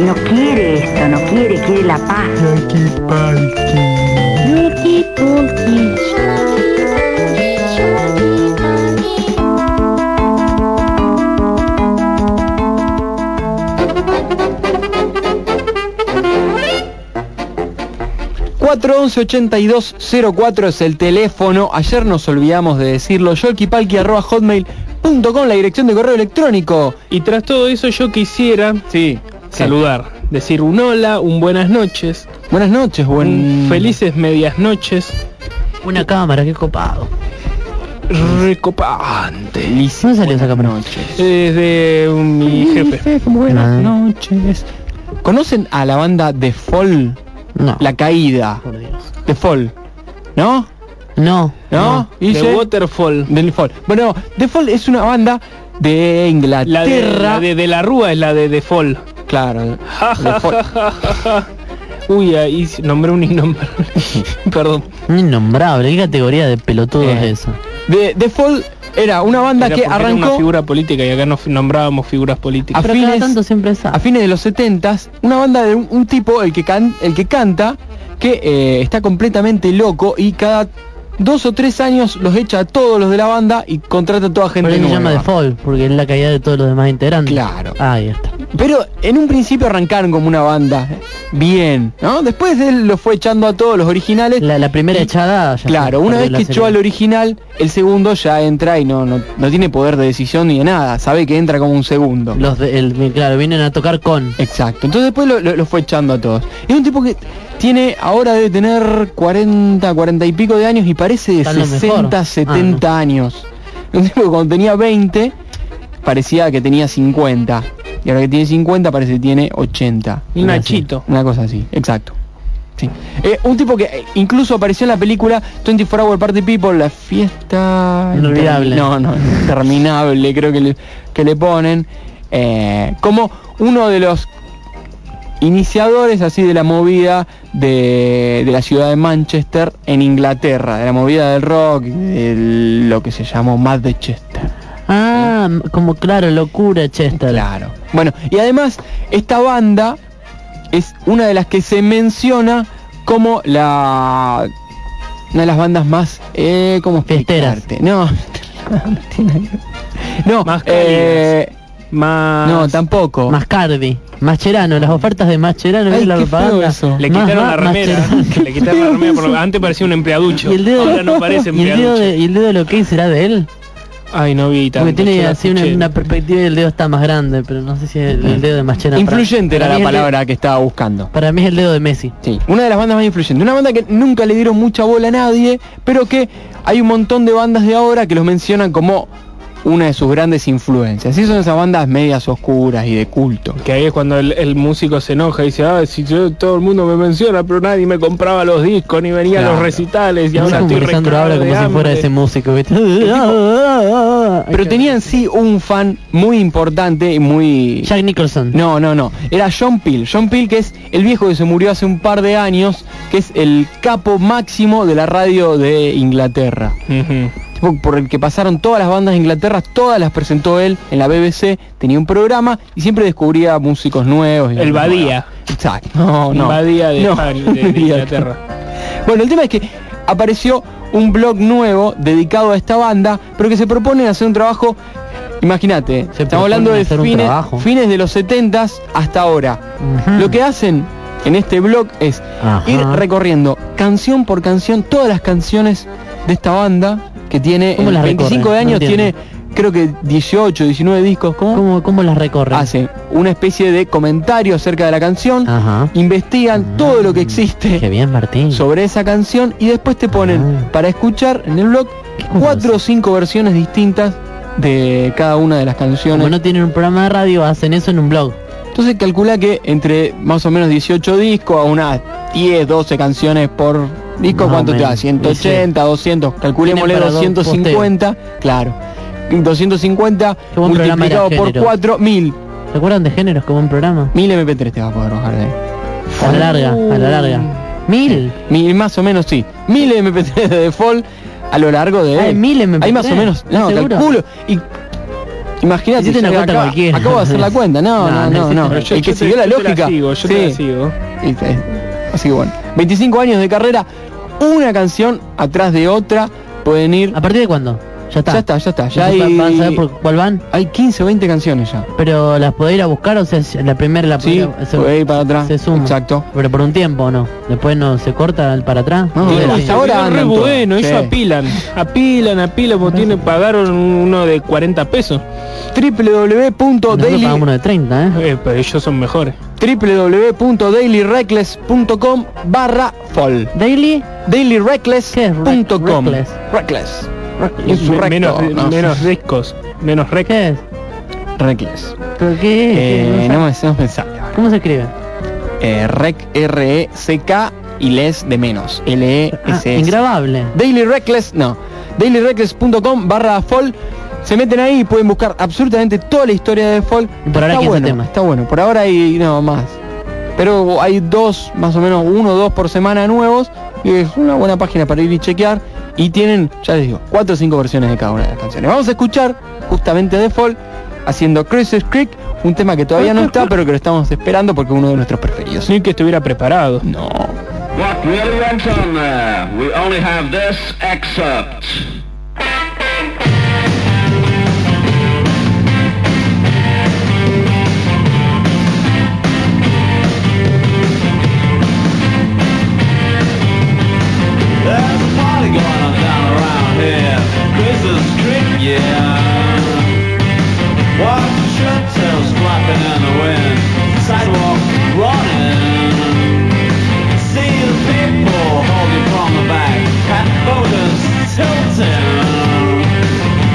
No quiere esto, no quiere, quiere la paz. ...411-8204 es el teléfono... ...ayer nos olvidamos de decirlo... ...hotmail.com la dirección de correo electrónico... Y tras todo eso yo quisiera Sí, saludar, decir un hola, un buenas noches, Buenas noches, buen... felices medias noches, Una cámara, qué copado. recopante. ¿Dónde salió esa cámara? Desde mi jefe. Buenas Ah. noches. ¿Conocen a la banda The Fall? No. La Caída. Por Dios. The Fall. ¿No? No. ¿No? De Guille? Waterfall. Del Fall. Bueno, The Fall es una banda de Inglaterra. La de, la de, de la Rúa es la de The Fall. Claro. Uy, ahí nombré un innombrable. Perdón. Innombrable, ¿qué categoría de pelotudos Eh. es eso? The Fall era una banda Era que porque era una arrancó figura política y acá no nombrábamos figuras políticas. A Pero fines- cada tanto siempre es a fines de los 70 una banda de un, un tipo, el que, can- el que canta, que eh, está completamente loco y cada dos o tres años los echa a todos los de la banda y contrata a toda gente Por eso se nueva. llama Default, porque es la caída de todos los demás integrantes. Claro. Ah, ahí está. Pero en un principio arrancaron como una banda bien, ¿no? Después él lo fue echando a todos los originales. La, la primera Y- echada ya Claro, una vez que echó al original, el segundo ya entra y no, no, no tiene poder de decisión ni de nada, sabe que entra como un segundo. Los de, el, claro, vienen a tocar con. Exacto, entonces después lo, lo- lo fue echando a todos. Es un tipo que tiene, ahora debe tener 40, 40 y pico de años y parece de Está en lo mejor. 60, Ah, 70 años. Un tipo que cuando tenía 20 parecía que tenía 50. Y ahora que tiene 50 parece que tiene 80. Un Nachito. Una cosa así, exacto. Sí. Eh, un tipo que eh, incluso apareció en la película 24 Hour Party People, la fiesta... Inolvidable. No, no, interminable creo que le, que le ponen. eh, como uno de los iniciadores así de la movida de, de la ciudad de Manchester en Inglaterra, de la movida del rock, de lo que se llamó Mad Ah, como claro, locura Chester. Claro. Bueno, y además esta banda es una de las que se menciona como la una de las bandas más eh, ¿cómo Fiesteras. No. no Más eh, Más... no, tampoco. Mascardi, Mascherano, las ofertas de Mascherano Ay, ¿ves la propaganda? eso. Le Más quitaron la remera. Le quitaron la remera. por lo- Antes parecía un empleaducho. Y el dedo, Ahora no parece y el dedo empleaducho. de, y el dedo de lo que será de él. Ay, no vi tanto. Porque tiene así una, perspectiva y el dedo está más grande, pero no sé si es el, el dedo de Mascherano. Influyente Para- era para la de- palabra que estaba buscando. Para mí es el dedo de Messi. Sí, una de las bandas más influyentes. Una banda que nunca le dieron mucha bola a nadie, pero que hay un montón de bandas de ahora que los mencionan como una de sus grandes influencias. Y son esas bandas medias oscuras y de culto. Que ahí es cuando el, el músico se enoja y dice, ah, si yo, todo el mundo me menciona, pero nadie me compraba los discos ni venía a los recitales y Es ahora como estoy recagado habla como de si fuera hambre". ese músico, ¿viste? Pero tenía en sí un fan muy importante y muy... Jack Nicholson. No, no, no. Era John Peel. John Peel, que es el viejo que se murió hace un par de años, que es el capo máximo de la radio de Inglaterra. Por el que pasaron todas las bandas de Inglaterra, todas las presentó él en la BBC, tenía un programa y siempre descubría músicos nuevos. y El Badía. Exacto. No, no. Badía de, No, España, de- de Inglaterra. Bueno, el tema es que apareció un blog nuevo dedicado a esta banda, pero que se propone hacer un trabajo, imagínate, estamos hablando de fines, de los 70 hasta ahora. Lo que hacen en este blog es Ajá. ir recorriendo canción por canción todas las canciones de esta banda que tiene ¿Cómo en las 25 recorren? de años, tiene creo que 18, 19 discos, ¿cómo? ¿Cómo, cómo las recorren? Hace una especie de comentario acerca de la canción, Ajá. investigan Ah. todo lo que existe Qué bien, Martín. sobre esa canción y después te ponen Ah. para escuchar en el blog cuatro o cinco versiones distintas de cada una de las canciones. Como no tienen un programa de radio, hacen eso en un blog. Entonces calcula que entre más o menos 18 discos a unas 10, 12 canciones por disco, ¿cuánto te da? menos. 180, 200, calculémosle Tienen para dos 250, claro. 250 Qué buen programa era multiplicado por género. 4, 1000. ¿Se acuerdan de géneros como un programa? 1000 MP3 te va a poder bajar de ahí. A la larga, a la larga. Mil. Mil, más o menos, sí. Mil MP3 de default a lo largo de... Hay mil MP3. Hay más o menos, no, ¿Seguro? calculo. Y imagínate, cuenta acabo- cualquiera. Acabo de hacer la cuenta, no, No, no, no no, Yo- El que yo te- siguió la yo te lógica. sigo, yo te la sí. sigo. Y, eh, Así que bueno, 25 años de carrera, una canción atrás de otra, pueden ir... ¿A partir de cuándo? Ya está. Ya está, ya está, ya ¿Ya hay... ¿Van a saber por cuál van? Hay 15 o 20 canciones ya. Pero las podés ir a buscar, o sea, si la primera la Sí, podés- puede ir para atrás. Se suma. Exacto. Pero por un tiempo, ¿no? Después no se corta el para atrás. No, Sí, no, sí. hasta ahora es re bueno, ellos Sí. apilan, apilan, apilan, porque tiene, pagaron uno de 40 pesos. Www.daily pagamos uno de 30, ¿eh? Eh, pero ellos son mejores. www.dailyreckless.com barra fall Daily, dailyreckless.com ¿Qué es Rec- Reckless Insurrecto, Me- menos, no. menos discos, menos rec. ¿qué es? Reckless ¿Pero qué es? eh, no me no ¿Cómo se escribe? eh, rec R E C K y les de menos L E Ah, S S ingrabable. Daily Reckless, no. dailyreckless.com barra fall. Se meten ahí y pueden buscar absolutamente toda la historia de Fall. Y por ahora está 15 bueno, temas. está bueno. Por ahora hay no más. Pero hay dos, más o menos uno o dos por semana nuevos. Y es una buena página para ir y chequear. Y tienen, ya les digo, cuatro o cinco versiones de cada una de las canciones. Vamos a escuchar justamente de Fall haciendo Crisis Creek, un tema que todavía no está, pero que lo estamos esperando porque es uno de nuestros preferidos. Ni que estuviera preparado. No. What really went on there? We only have this excerpt. Yeah. Watch the shirt tails flapping in the wind. Sidewalk running. See the people holding from the back. Cat voters tilting.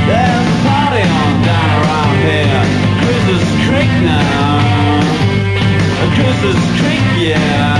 There's a party on down around here. Christmas Creek now. Christmas Creek, yeah.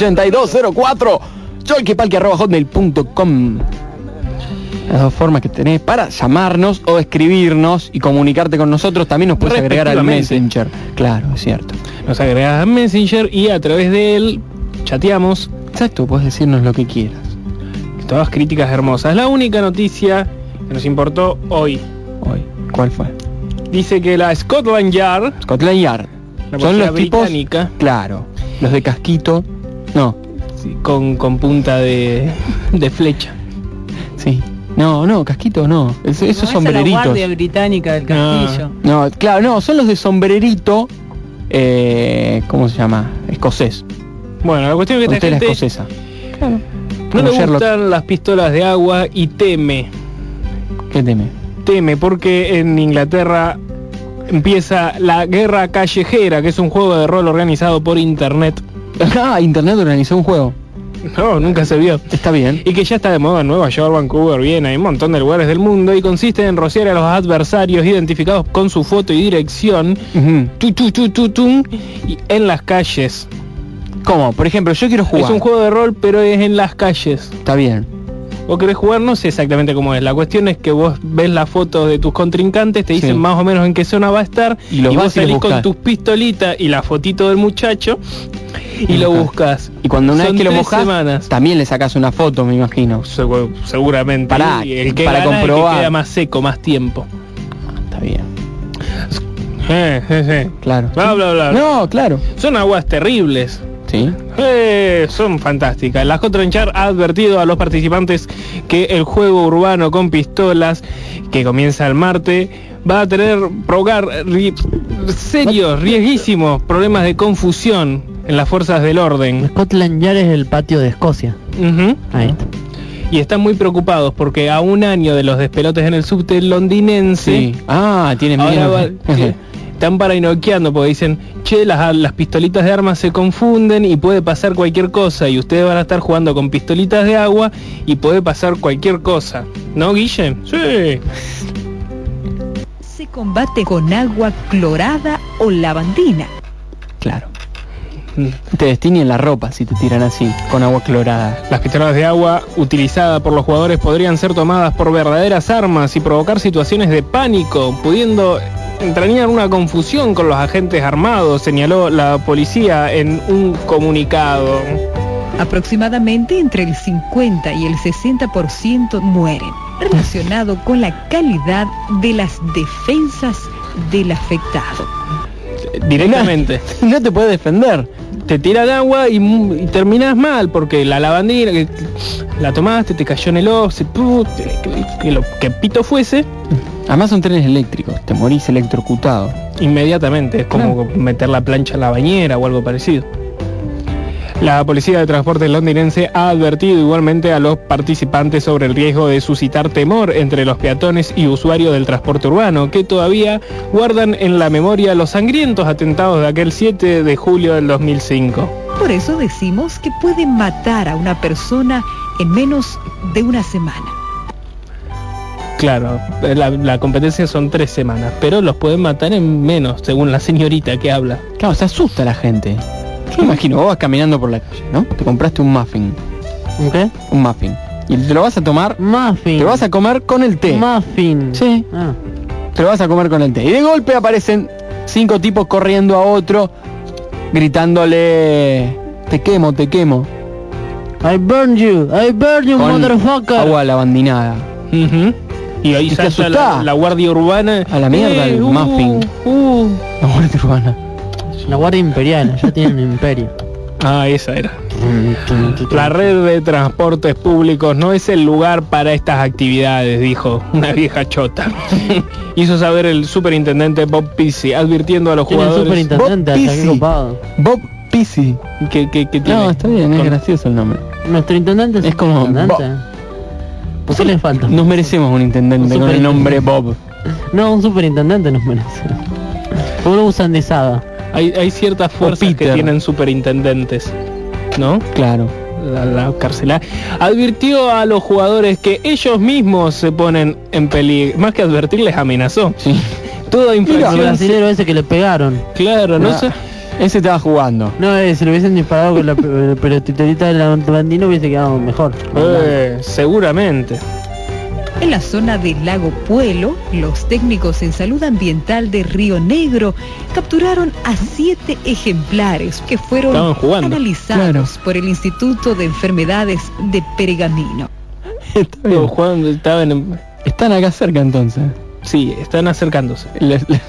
411-8204 hotmail.com Las dos formas que tenés para llamarnos o escribirnos y comunicarte con nosotros. También nos puedes agregar al. Messenger. Claro, es cierto. Nos agregas a Messenger y a través de él chateamos. Exacto, puedes decirnos lo que quieras. Todas críticas hermosas. La única noticia que nos importó hoy Hoy, ¿cuál fue? dice que la Scotland Yard, Scotland Yard. la Son los tipos, claro, los de casquito. No, sí, con, con punta de, de flecha. sí. No, no, casquito no. Es- esos No, esa es La sombreritos. guardia británica del castillo. No, claro, no, son los de sombrerito. Eh, ¿Cómo se llama? Escocés. Bueno, la cuestión es que esta gente escocesa. no le Sherlock. gustan las pistolas de agua y teme, ¿Qué teme? teme porque en Inglaterra empieza la guerra callejera, que es un juego de rol organizado por internet. Ah, Internet organizó un juego. No, nunca se vio. Está bien. Y que ya está de moda en Nueva York, Vancouver, Viena, hay un montón de lugares del mundo y consiste en rociar a los adversarios identificados con su foto y dirección Ujú. tu, tu, tu, tu, y en las calles. ¿Cómo? Por ejemplo, yo quiero jugar. Es un juego de rol, pero es en las calles. Está bien. Vos querés jugar, no sé exactamente cómo es. La cuestión es que vos ves las fotos de tus contrincantes, te dicen Sí. más o menos en qué zona va a estar, Y vos vas y los salís con tus pistolitas y la fotito del muchacho y Y lo buscas. Y cuando una Son vez que lo mojas, semanas. también le sacas una foto, me imagino. Segu- seguramente. Pará, Y el que para gana es el que comprobar. queda más seco, más tiempo. Está bien. Eh, eh, eh. Claro. Bla, bla, bla. No, claro. Son aguas terribles. Sí. Eh, son fantásticas. La Scotland Yard ha advertido a los participantes que el juego urbano con pistolas que comienza el martes va a tener provocar ri- serios, riesguísimos problemas de confusión en las fuerzas del orden. Scotland Yard es el patio de Escocia. Ahí está. Y están muy preocupados porque a un año de los despelotes en el subte londinense Sí. Ah, tienen miedo. están paranoiqueando porque dicen, che, las, las pistolitas de armas se confunden y puede pasar cualquier cosa y ustedes van a estar jugando con pistolitas de agua y puede pasar cualquier cosa. ¿No, Guille? Sí. Se combate con agua clorada o lavandina. Claro. Te destiñen la ropa si te tiran así, con agua clorada. Las pistolas de agua utilizadas por los jugadores podrían ser tomadas por verdaderas armas y provocar situaciones de pánico, pudiendo entrañar una confusión con los agentes armados, señaló la policía en un comunicado. Aproximadamente entre el 50 y el 60% mueren, relacionado con la calidad de las defensas del afectado. Directamente. No te puedes defender. te tiran agua y, mu- y terminás mal porque la lavandina que la tomaste te cayó en el ojo que lo que pito fuese Además son trenes eléctricos, te morís electrocutado. inmediatamente es como meter la plancha en la bañera o algo parecido la policía de transporte londinense ha advertido igualmente a los participantes sobre el riesgo de suscitar temor entre los peatones y usuarios del transporte urbano, que todavía guardan en la memoria los sangrientos atentados de aquel 7 de julio del 2005. Por eso decimos que puede matar a una persona en menos de una semana. Claro, la, la competencia son tres semanas, pero los pueden matar en menos, según la señorita que habla. Claro, se asusta la gente. Yo me imagino, vos vas caminando por la calle, ¿no? Te compraste un muffin, ¿Un qué? un muffin. Y te lo vas a tomar, Muffin. te lo vas a comer con el té. Muffin. Sí. Ah. Te lo vas a comer con el té. Y de golpe aparecen cinco tipos corriendo a otro, gritándole, te quemo, te quemo. I burn you. I burn you, Con motherfucker. agua lavandinada. Ujú. Y ahí salta la, la guardia urbana. A la mierda el uh, muffin. uh. La guardia urbana. Es una guardia imperial. Ya tienen un imperio. Ah, esa era. La red de transportes públicos no es el lugar para estas actividades, dijo una vieja chota. Hizo saber el superintendente Bob Pizzi, advirtiendo a los jugadores superintendente, Bob qué copado. Bob Pizzi. que, que, que tiene. No, está bien, es gracioso el nombre. Nuestro intendente es, Es como intendente. ¿Por qué falta? Nos merecemos un intendente Un con el nombre Bob. No, un superintendente nos merece. ¿Cómo lo usan de saga? Hay, hay ciertas fuerzas que tienen superintendentes, ¿no? Claro. La, la cárcel. Advirtió a los jugadores que ellos mismos se ponen en peligro. Más que advertirles, amenazó. Sí. Toda El infracción. brasilero ese que le pegaron. Claro, no Ah, sé. Ese estaba jugando. No, eh, si le hubiesen disparado con la pe- pelotita de la bandina hubiese quedado mejor. Eh, seguramente. En la zona del lago Puelo, los técnicos en salud ambiental de Río Negro capturaron a siete ejemplares que fueron Estaban jugando. analizados por el Instituto de Enfermedades de Pergamino. Está bien. Todos jugando, estaban en- Están acá cerca entonces. Sí, están acercándose. Les- les-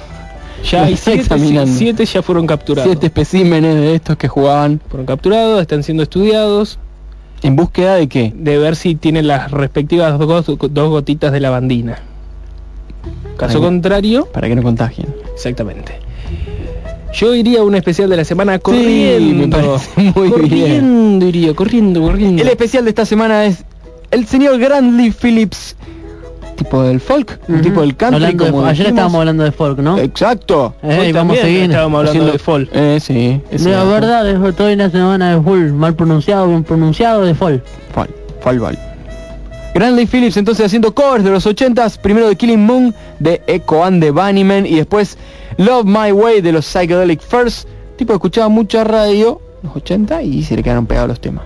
Ya hay siete, examinando. siete ya fueron capturados. siete especímenes de estos que jugaban Fueron capturados, están siendo estudiados. en búsqueda de qué. de ver si tienen las respectivas dos, dos gotitas de lavandina. Caso contrario, Para que no contagien. exactamente. Yo iría a un especial de la semana corriendo. muy corriendo iría, corriendo, corriendo. El especial de esta semana es el señor Grandly Phillips. Tipo del folk, un tipo del country Hablando de como fo- ayer estábamos hablando de folk, ¿no? Exacto. Eh, Hoy y vamos a también seguir. estábamos hablando Haciendo- de folk. Eh, sí. es La verdad, es- estoy en la semana de full, mal pronunciado, bien pronunciado, de folk. Fal, fal, fal. Grandly Phillips entonces haciendo covers de los 80s, primero de Killing Moon, de Echo and the Bunnymen y después Love My Way de los Psychedelic First. Tipo escuchaba mucha radio, los 80 y se le quedaron pegados los temas.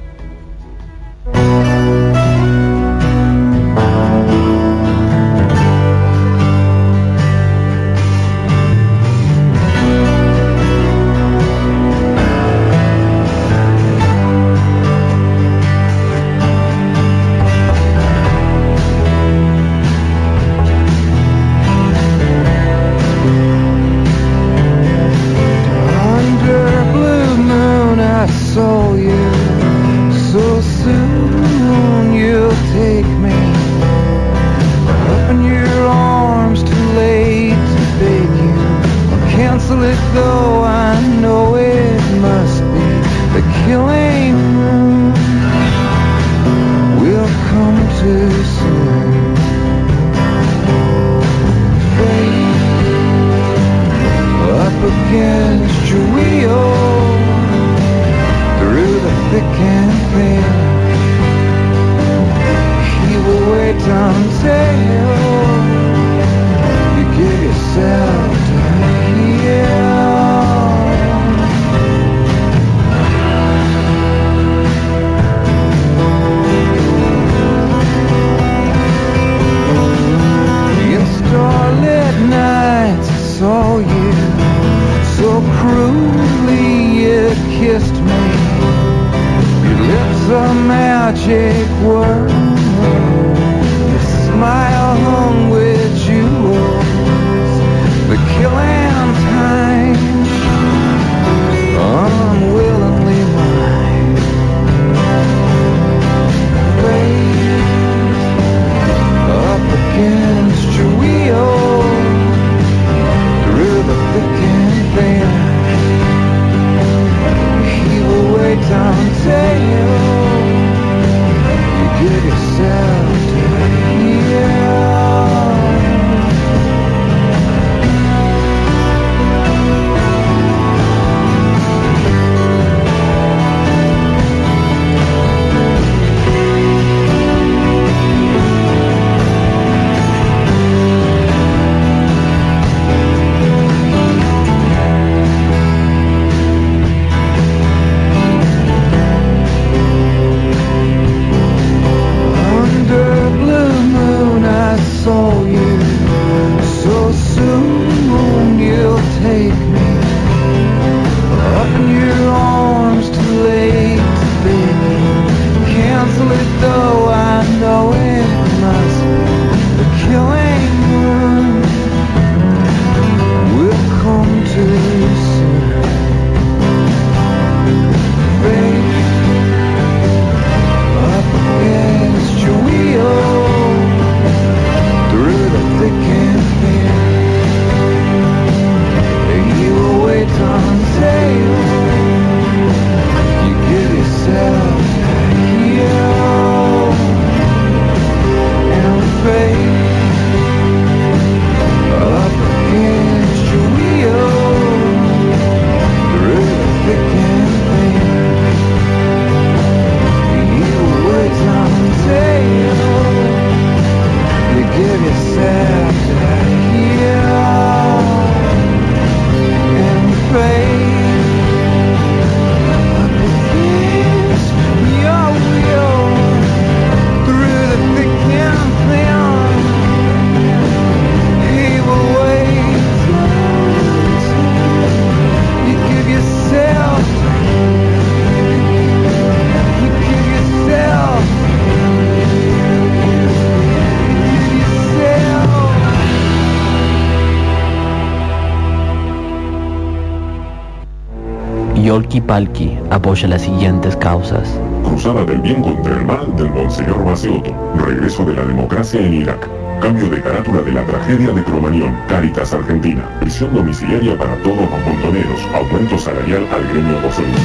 Palki apoya las siguientes causas. Cruzada del bien contra el mal del Monseñor Baseotto. Regreso de la democracia en Irak. Cambio de carátula de la tragedia de Cromañón, Caritas Argentina. Prisión domiciliaria para todos los montoneros. Aumento salarial al gremio docente.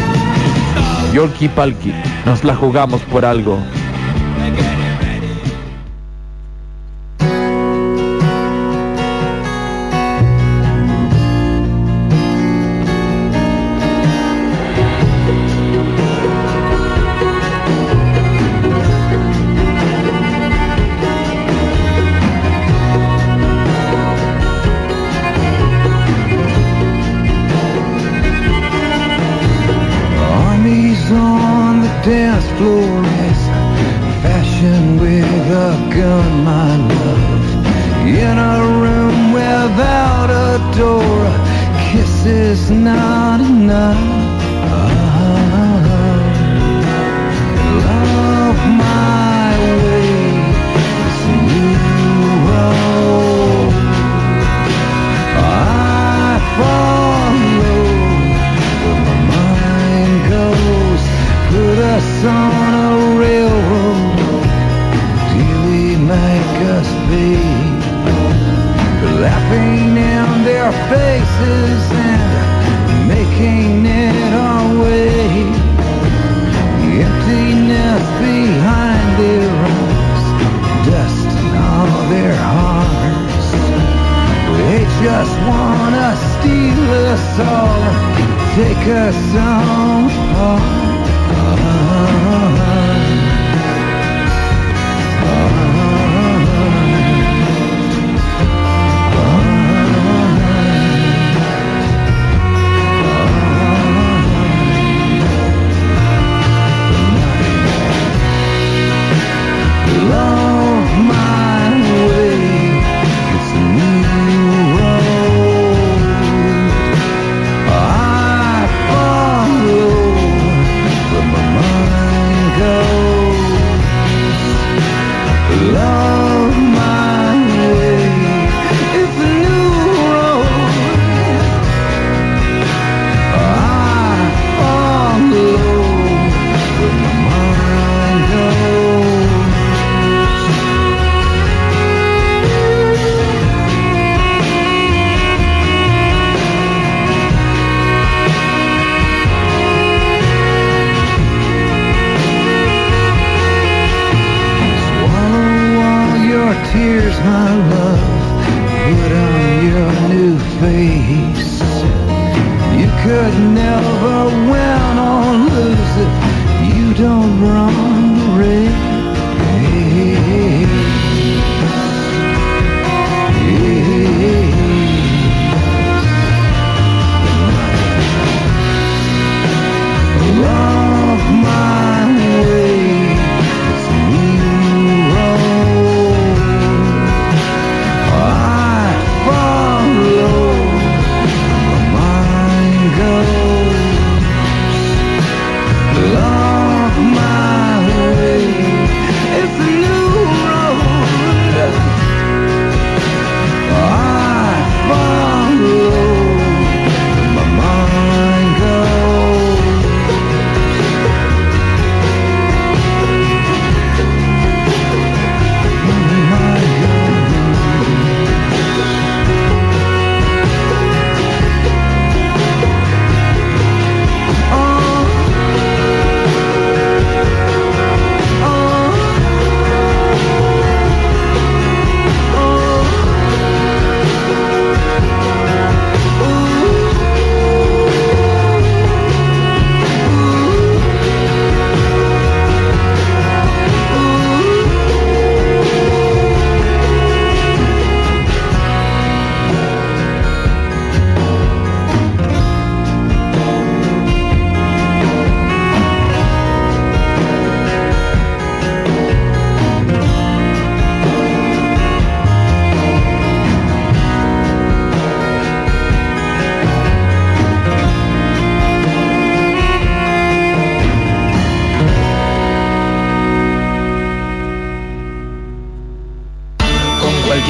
Yorki Palki, nos la jugamos por algo.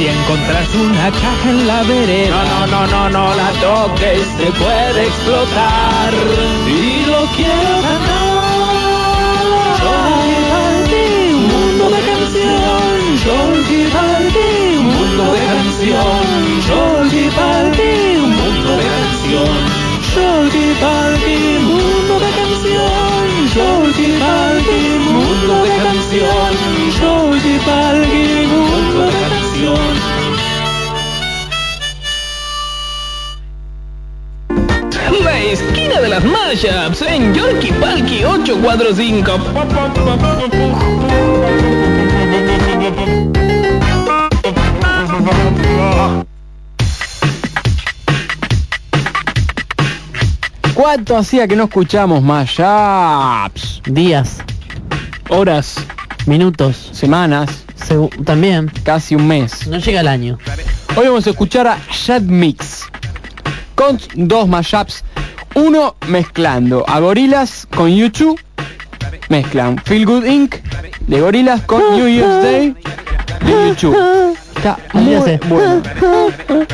Si encontras una caja en la vereda, no, no, no, no, no la toques, se puede explotar. Y lo quiero ganar. Palki, un mundo de canción. Palki, un mundo de canción. Palki, un mundo de canción. Jolky Palki, mundo de canción. Jolky Palki, mundo de canción. Esquina de las mashups en Yorkie Palki 845. ¿Cuánto hacía que no escuchamos mashups? Días, Horas. minutos, Semanas, segu- también. casi un mes. No llega el año. Hoy vamos a escuchar a Shad Mix con dos mashups. Uno mezclando a Gorilas con YouTube. Mezclan Feel Good Inc. de Gorilas con New Year's Day de YouTube. Está muy bueno.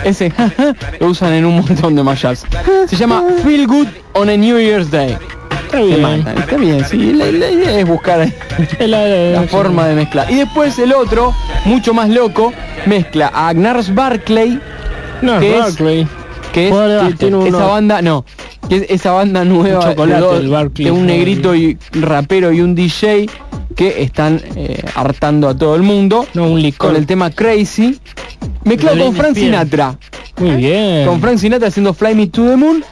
Ese lo usan en un montón de mashups. Se llama Feel Good on a New Year's Day. Está bien. está bien, sí. La, la idea es buscar la forma de mezclar. Y después el otro, mucho más loco, mezcla a Gnars Barclay, No, que es- Barclay. que es que tiene esa banda, no, que es esa banda nueva Un de, dos- Barclay, de un negrito y rapero y un DJ que están eh, hartando a todo el mundo No, un licor. con el tema Crazy, mezclado con Frank. Sinatra, Muy bien. con Frank Sinatra haciendo Fly Me to the Moon.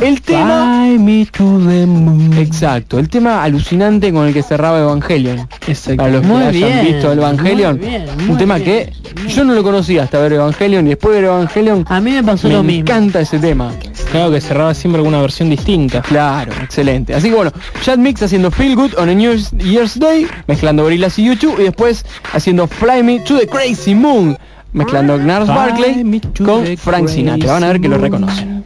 El tema Fly me to the moon. Exacto, el tema alucinante con el que cerraba Evangelion. Exacto. Para los que Muy hayan bien, visto el Evangelion, muy bien, un tema bien. que yo no lo conocía hasta ver Evangelion y después de ver Evangelion A mí me pasó me lo mismo. encanta ese tema. Claro que cerraba siempre alguna versión distinta. Claro, excelente. Así que bueno, Chad Mix haciendo Feel Good on a New Year's Day, mezclando Gorillaz y YouTube, y después haciendo Fly Me to the Crazy Moon, mezclando Gnars Barkley con Frank Sinatra. Van a ver que lo reconocen.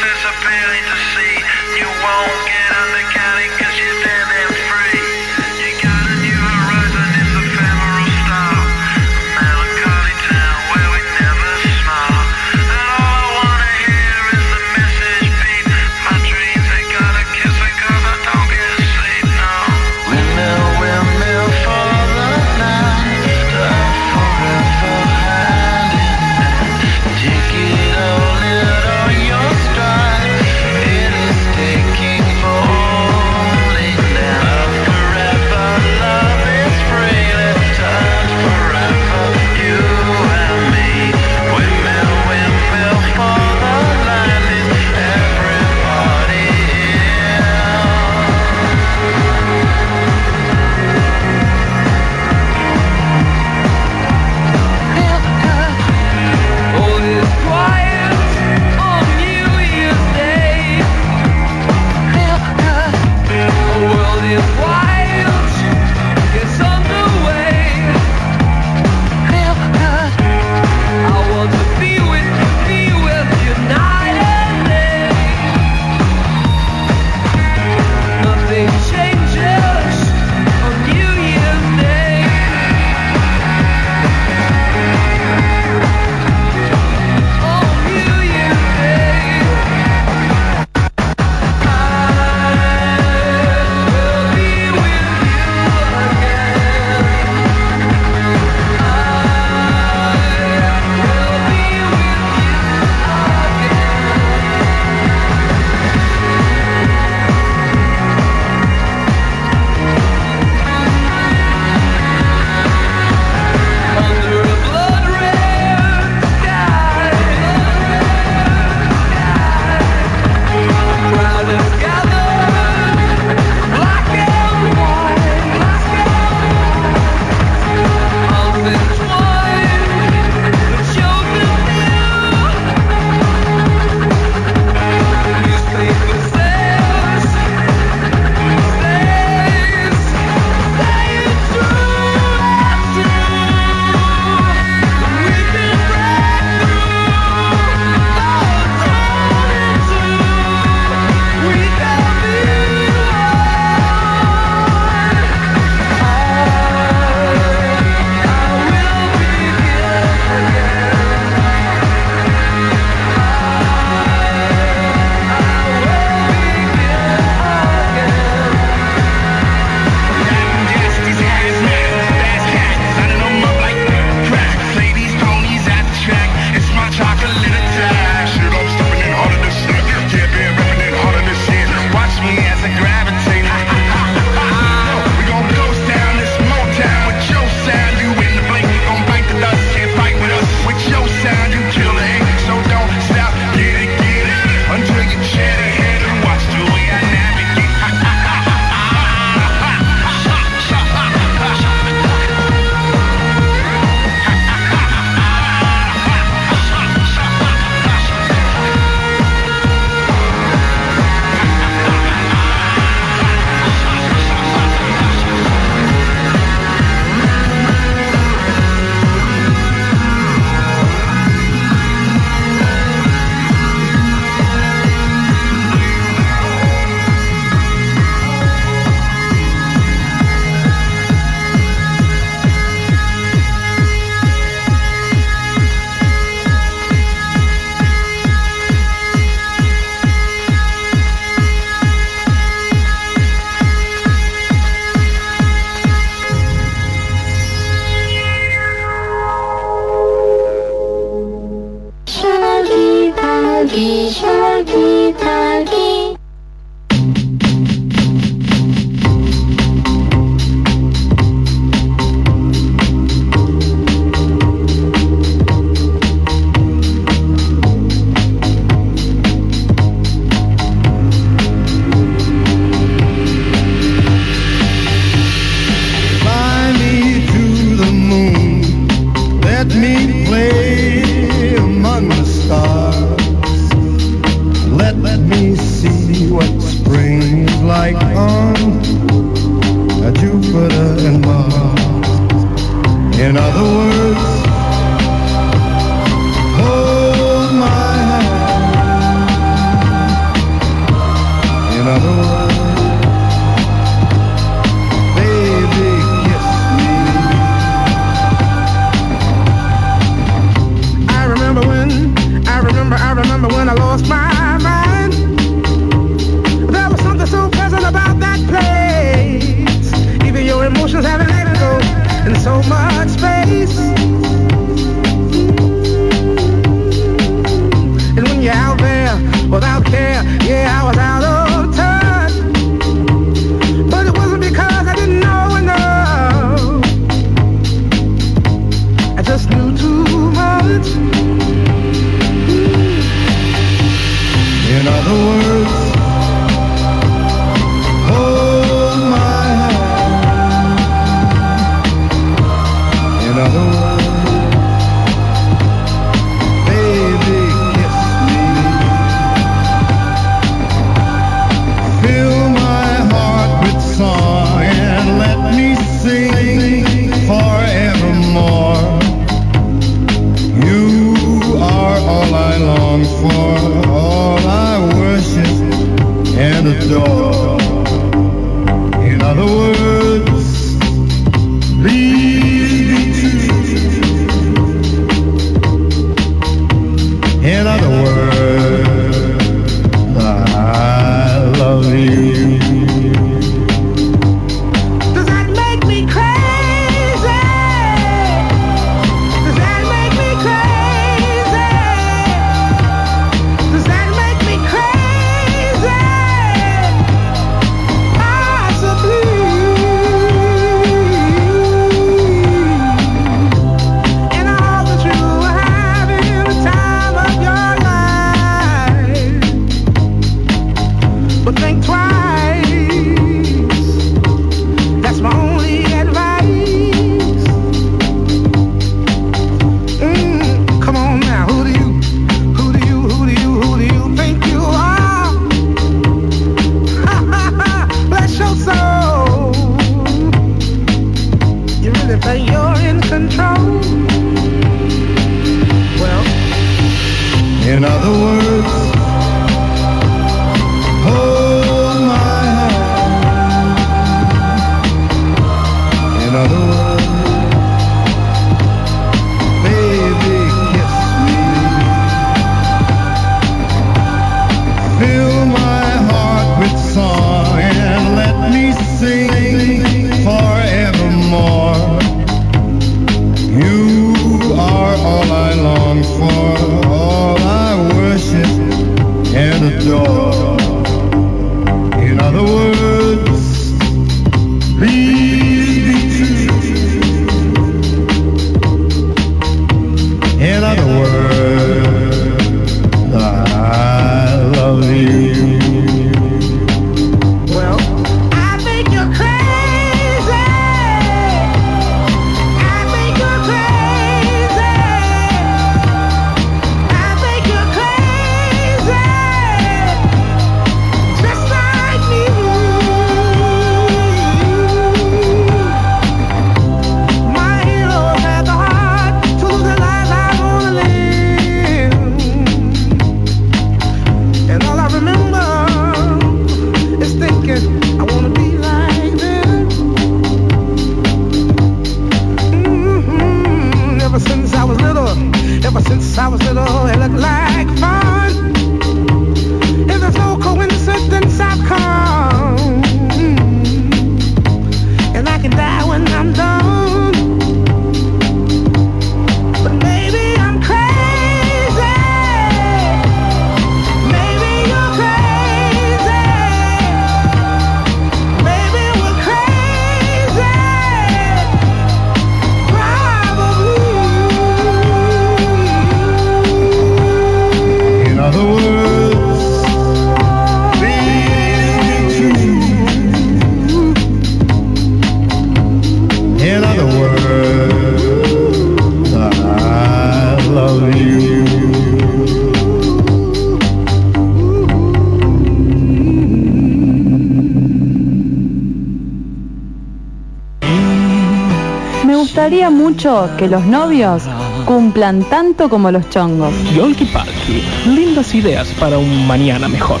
Que los novios cumplan tanto como los chongos. Yolki Palki, lindas ideas para un mañana mejor.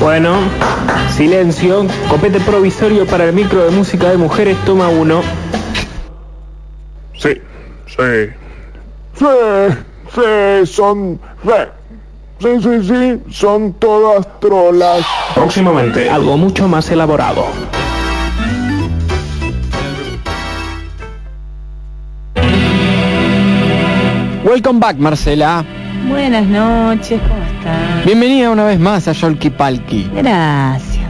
Bueno, silencio, copete provisorio para el micro de música de mujeres, toma uno. Sí, sí. Sí, sí, son... Sí, sí, sí, sí, son todas trolas. Próximamente, algo mucho más elaborado. Welcome back, Marcela. Buenas noches, ¿cómo están? Bienvenida una vez más a Yolki Palki. Gracias.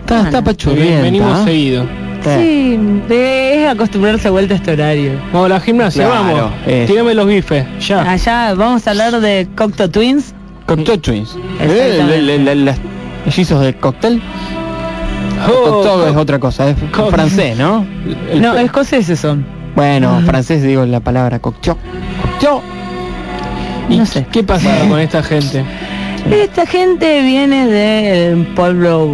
Está, está. Venimos seguido. Sí, es acostumbrarse a vuelta a este horario. Vamos a la gimnasia, Claro, vamos. es. Tírame los bifes, ya. Allá vamos a hablar de Cocteau Twins. Cocktail Twins. Exactamente. Eh, le- le- le- Las mellizos de cóctel. Oh, es otra cosa, es francés, ¿no? El- No, escoceses son. Bueno, francés digo la palabra cocktail. Cocktail. No sé. ¿Qué pasa con esta gente? Esta gente viene del pueblo.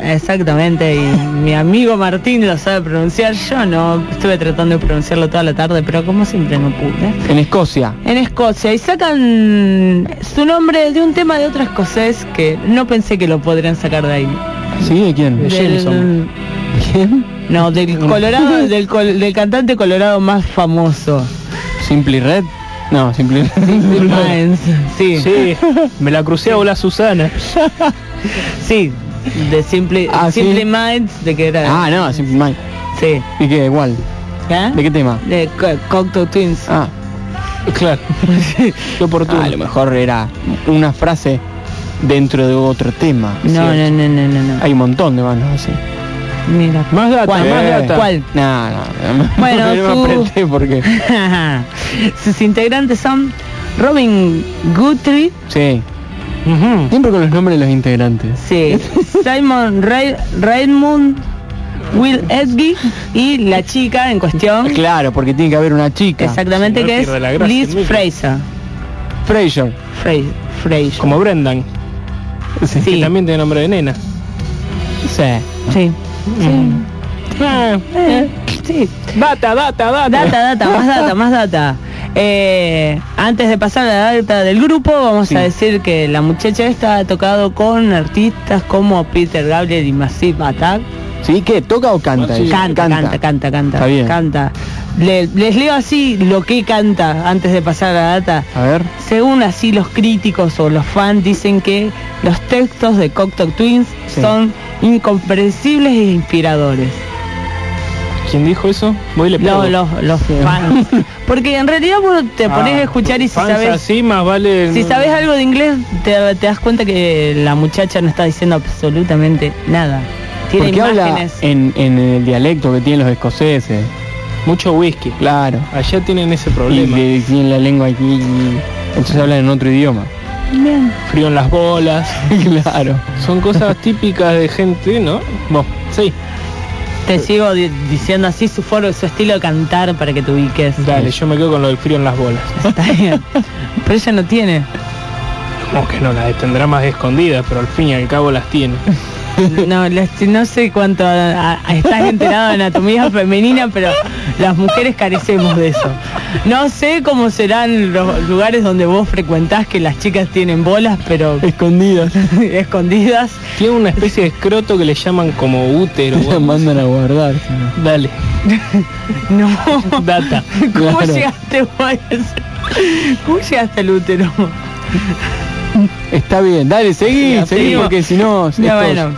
Exactamente, y mi amigo Martín lo sabe pronunciar, yo no, estuve tratando de pronunciarlo toda la tarde, pero como siempre no pude. En Escocia. En Escocia, y sacan su nombre de un tema de otro escocés que no pensé que lo podrían sacar de ahí. ¿Sí? ¿De quién? De Del- Jameson. ¿Quién? No, del colorado, del, col- del cantante colorado más famoso. Simply Red. No, Simply Red. Minds, sí. Sí, me la crucé a la Susana. Sí, de Simple, Ah, ¿sí? Simple Minds, de que era. Ah, no, Simply Mind. Sí. ¿Y qué? Igual. ¿Eh? ¿De qué tema? De Co- Cocteau Twins. Ah, Claro. Qué oportuno. a lo mejor era una frase dentro de otro tema. No, no, no, no, no, no. Hay un montón de bandas así. Mira. Más data, ¿Cuál? más Eh. data. ¿Cuál? No, no, no. Bueno, no su- me apreté porque... Sus integrantes son Robin Guthrie, Sí. Siempre con los nombres de los integrantes. sí, Simon Ray- Raymond, Will Edgy y la chica en cuestión, Claro, porque tiene que haber una chica. exactamente Si no que es gracia Liz. Fraser. Fraser. Fra- Fraser. Como Brendan, Sí. que también tiene nombre de nena. Sí. Sí. Ah, Eh, sí. Data, data, data. Data, data, más data, más data. Eh, antes de pasar a la data del grupo, vamos Sí. a decir que la muchacha esta ha tocado con artistas como Peter Gabriel y Massive Attack. ¿Sí? ¿Qué? ¿Toca o canta? Sí. Canta, canta, canta, canta, Está bien. canta. Le- les leo así lo que canta antes de pasar a la data. A ver. Según así los críticos o los fans dicen que los textos de Cocteau Twins Sí. son incomprensibles e inspiradores. ¿Quién dijo eso? Voy le Los, pego. los, los fans. Porque en realidad vos te pones Ah, a escuchar y si sabes así más vale si sabes algo de inglés te, te das cuenta que la muchacha no está diciendo absolutamente nada. Tiene Porque habla imágenes. en, en el dialecto que tienen los escoceses. Mucho whisky. Claro. Allá tienen ese Y problema. le tienen la lengua aquí. Entonces hablan en otro idioma. Bien. Frío en las bolas. claro. Son cosas típicas de gente, ¿no? Bueno, sí. Te sigo di- diciendo así su foro, su estilo de cantar para que te ubiques. Dale, yo me quedo con lo del frío en las bolas. Está bien. Pero ella no tiene. Como que no, las tendrá más escondidas, pero al fin y al cabo las tiene. No, no sé cuánto a- a- estás enterado de anatomía femenina, pero las mujeres carecemos de eso. No sé cómo serán los lugares donde vos frecuentás que las chicas tienen bolas, pero Escondidas. escondidas. Tiene una especie de escroto que le llaman como útero. La mandan a guardar. no. Dale, No. data. ¿Cómo Claro. llegaste vos a eso? ¿Cómo llegaste al útero? Está bien. Dale, seguí, Sí, seguí, porque si no... Ya esto- bueno.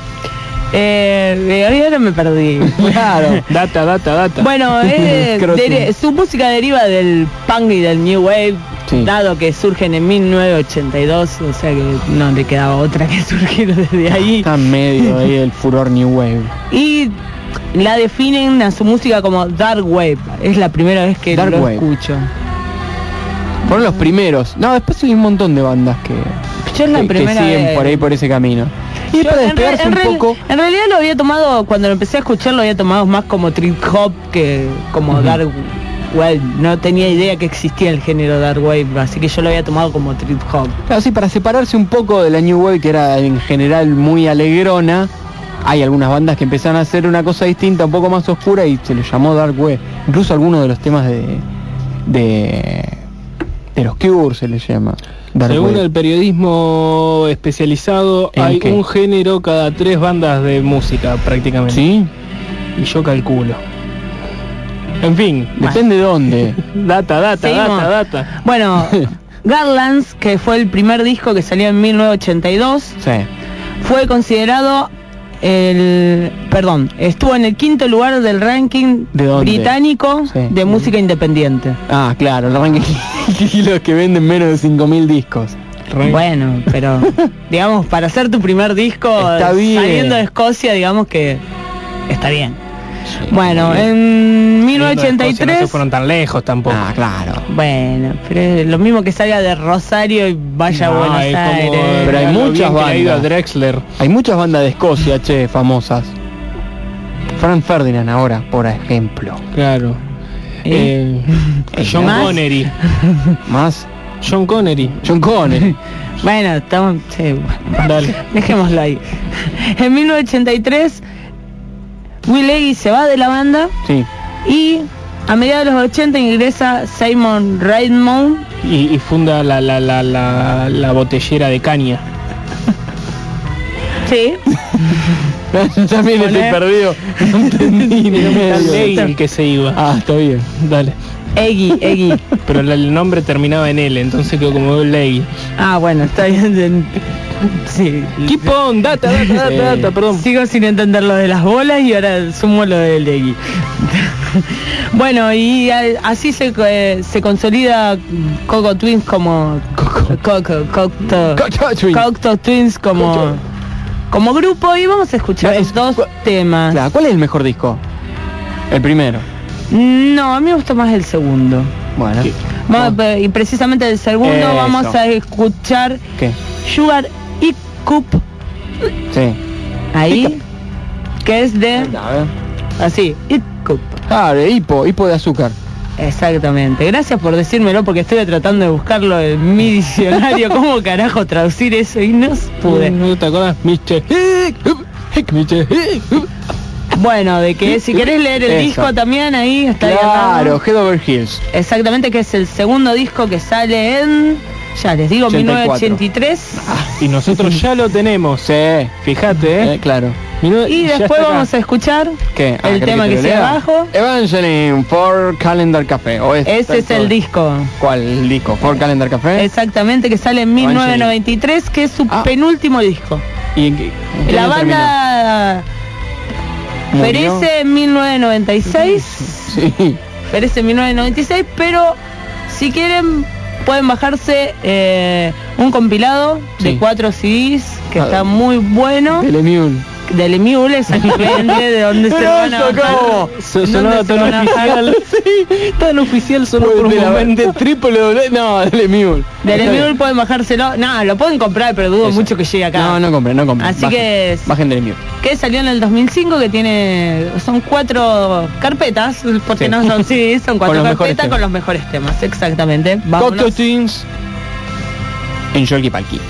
Eh, ahora me perdí. Claro. Data, data, data. Bueno, eh, su música deriva del punk y del new wave, Sí. dado que surgen en 1982, o sea que no le quedaba otra que surgir desde ahí. Está medio ahí el furor New Wave. Y la definen a su música como dark wave. Es la primera vez que Dark lo wave. escucho. Fueron los primeros. No, después hay un montón de bandas que, Yo es la que- que primera siguen vez. por ahí por ese camino. Y Yo para en, despegarse en un poco... en realidad lo había tomado, cuando lo empecé a escuchar lo había tomado más como trip hop que como Ujú. dark wave. No tenía idea que existía el género dark wave, así que yo lo había tomado como trip hop. Claro, sí, para separarse un poco de la New Wave, que era en general muy alegrona, hay algunas bandas que empezaron a hacer una cosa distinta, un poco más oscura, y se le llamó Dark Wave. Incluso algunos de los temas de, de, de los Cure se les llama. Dark Según Wave. el periodismo especializado, ¿En hay qué? un género cada tres bandas de música prácticamente. ¿Sí? Y yo calculo. En fin, Depende de dónde. data, data, Seguimos. data, data. Bueno, Garlands, que fue el primer disco que salió en 1982, Sí. fue considerado el perdón estuvo en el quinto lugar del ranking ¿De británico Sí. de música independiente Ah, claro, el ranking los que venden menos de 5.000 discos. bueno pero digamos para hacer tu primer disco Está bien. saliendo de Escocia digamos que está bien bueno en Escocia, No 1983 se fueron tan lejos tampoco. Ah, claro. bueno pero es lo mismo que salga de Rosario y vaya a No, Buenos es como- Aires Pero hay muchas a bandas. Drexler. Hay muchas bandas de Escocia, che, famosas. Frank Ferdinand ahora, por ejemplo. Claro. ¿Eh? Eh, John ¿Más? Connery. Más John Connery. John Connery. Bueno, estamos... sí, bueno. Dale. Dejémoslo ahí. En 1983, Will Leggy se va de la banda Sí. y a mediados de los 80 ingresa Simon Raymond. Y, y funda la, la, la, la, la botellera de caña. Sí. También estoy perdido. No entendí ni medio. El que se iba. Ah, está bien. Dale. Eggy, Eggy. Pero el nombre terminaba en L, entonces quedó como Leggy. Ah, bueno, está bien. Sí. Keep on, data, data, data, data, perdón. Sigo sin entender lo de las bolas y ahora sumo lo del Eggy. bueno, y así se, eh, se consolida Coco Twins como... Coco. Cocto, Coco Twins. Cocteau Twins como como grupo y vamos a escuchar es- dos temas. Claro, ¿cuál es el mejor disco? El primero. No, a mí me gustó más el segundo. Bueno. Vamos, eh, Y precisamente el segundo Eso. vamos a escuchar ¿Qué? Sugar Cup Sí. ahí, que es de así, It Cup. Ah, de hipo, hipo de azúcar. Exactamente. Gracias por decírmelo porque estuve tratando de buscarlo en mi diccionario. ¿Cómo carajo traducir eso? Y no pude. ¿No te acuerdas? Hick, Mr. Hick. Bueno, de que si querés leer el Eso. disco también ahí está Claro. Head Over Heels. Exactamente, que es el segundo disco que sale en, ya les digo, 84. 1983. Y nosotros ya lo tenemos. Sí. Fíjate, ¿eh? Eh, claro. Minu- Y después vamos a escuchar ¿Qué? Ah, el ¿querés tema te que sigue lea? abajo. Evangeline for Calendar Café. O es- Ese es el disco. ¿Cuál el disco? For Calendar Café. Exactamente, que sale en 1993, que es su Ah. penúltimo disco. ¿Y en qué- en qué La banda perece en 1996. terminó? Sí. Perece en 1996, pero si quieren pueden bajarse eh, un compilado de cuatro CDs que Ah, está muy bueno. Del Emule, exactamente, de donde se van a. ¿cómo? So- ¿Dónde sonaba se tan oficial. Tan oficial solo por un de la momento. triple W. No. Del Está Emule bien. pueden bajárselo. No, lo pueden comprar, pero dudo mucho que llegue acá. No, no compren, no compren. Así Bajen. que Bajen Telemule. que salió en el 2005 que tiene son cuatro carpetas porque Sí. no son CDs son cuatro carpetas con los mejores temas exactamente Vámonos. Twins. En Yolki Palki.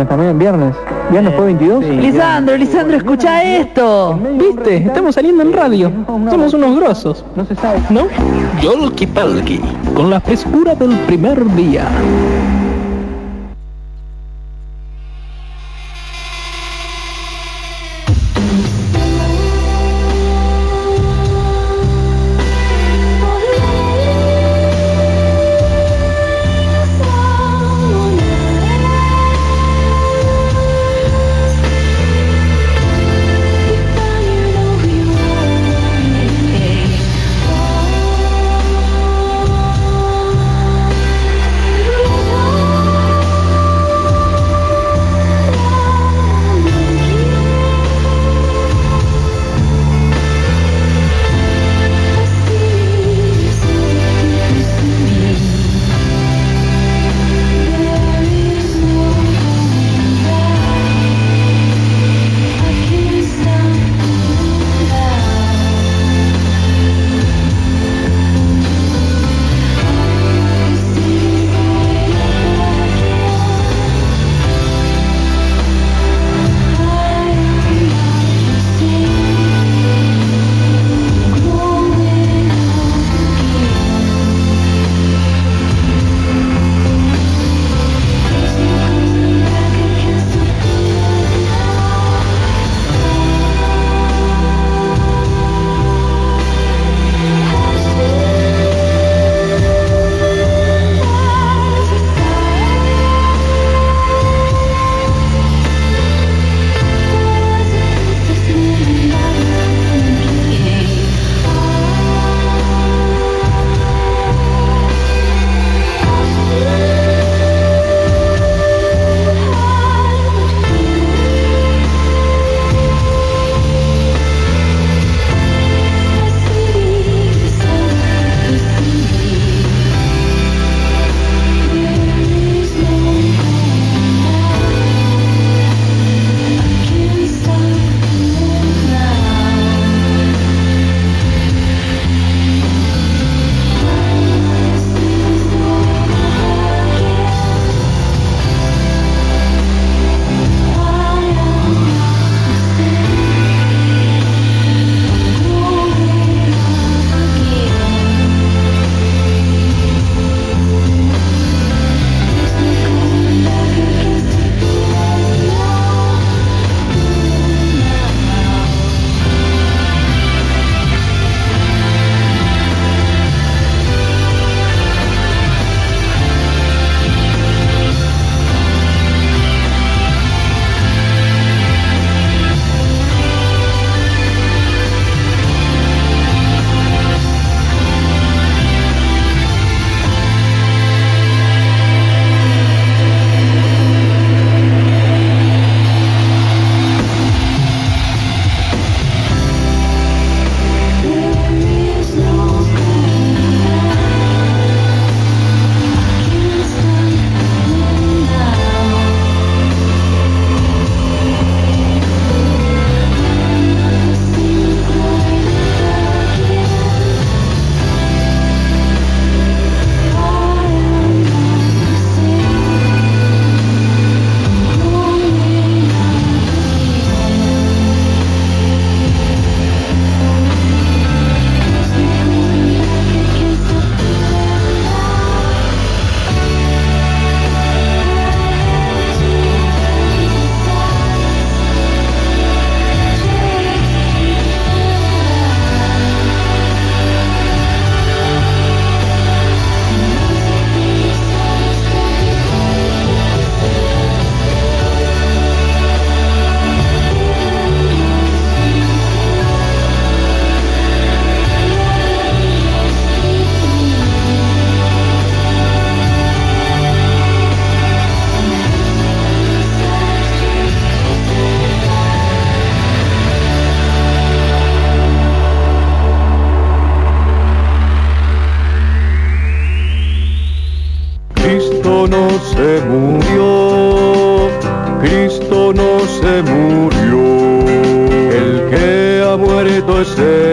Viernes también, viernes. ¿Viernes fue 22? Lisandro, Lisandro, escucha esto. ¿Viste? Estamos saliendo en radio. Somos unos grosos. No se sabe. ¿No? Yolki Palki, con la frescura del primer día.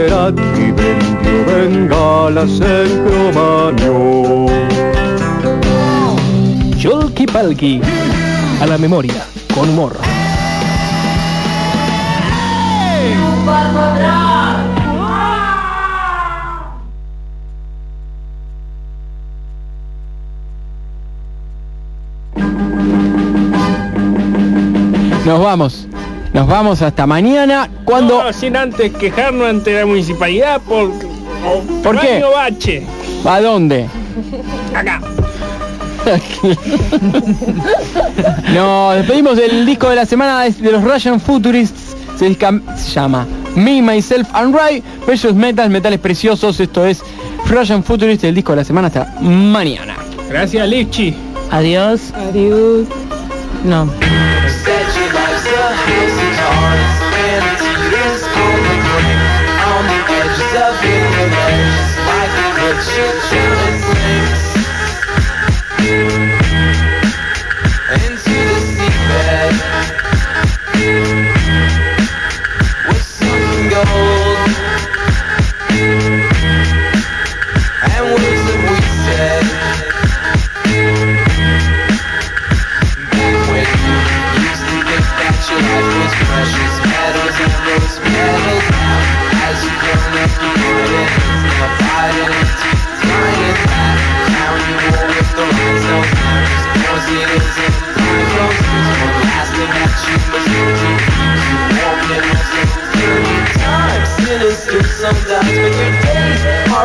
Y vendió bengalas en cromañón. Yolki Palki, a la memoria con humor. Nos vamos. Nos vamos hasta mañana cuando... No, sin antes quejarnos ante la municipalidad por... ¿Por qué? bache. ¿A dónde? Acá. Nos despedimos del disco de la semana de de los Russian Futurists. Se, disca- se llama Me, Myself and Ray. Precious Metals, metales preciosos. Esto es Russian Futurists, el disco de la semana. Hasta mañana. Gracias, Lichi. Adiós. Adiós. No.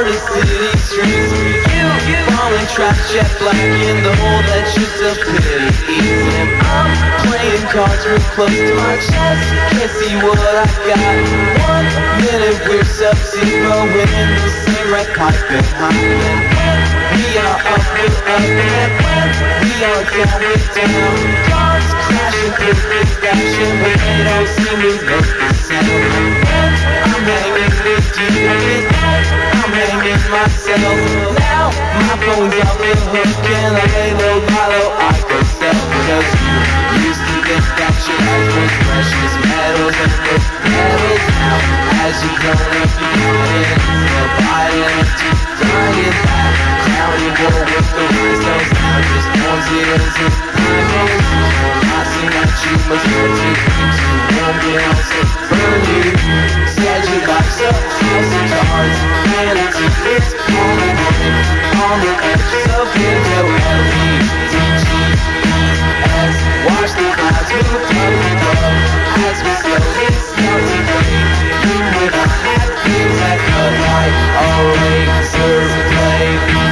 The city streets You, you falling trapped jet black in the hole that's just a pity cards real close to my chest Can't see what I got. One minute we're sub-zero in the cigarette pipe behind And when we are up, we're up. And when we are down, we're down. Cards crashing through fashion But they don't seem to make the sound And I'm hanging with you. I'm hanging myself. Now my phone's off the hook And I lay low, lie low, I go because you. used to think that your life was precious metals and metals now As you grown up you wouldn't feel buying it to dying back Crowding war with the wisdoms now just turns it into pivots I that you must learn to you won't burn you Said you like success and cards, fantasy fits on the edge, on the edge, so get away I always play.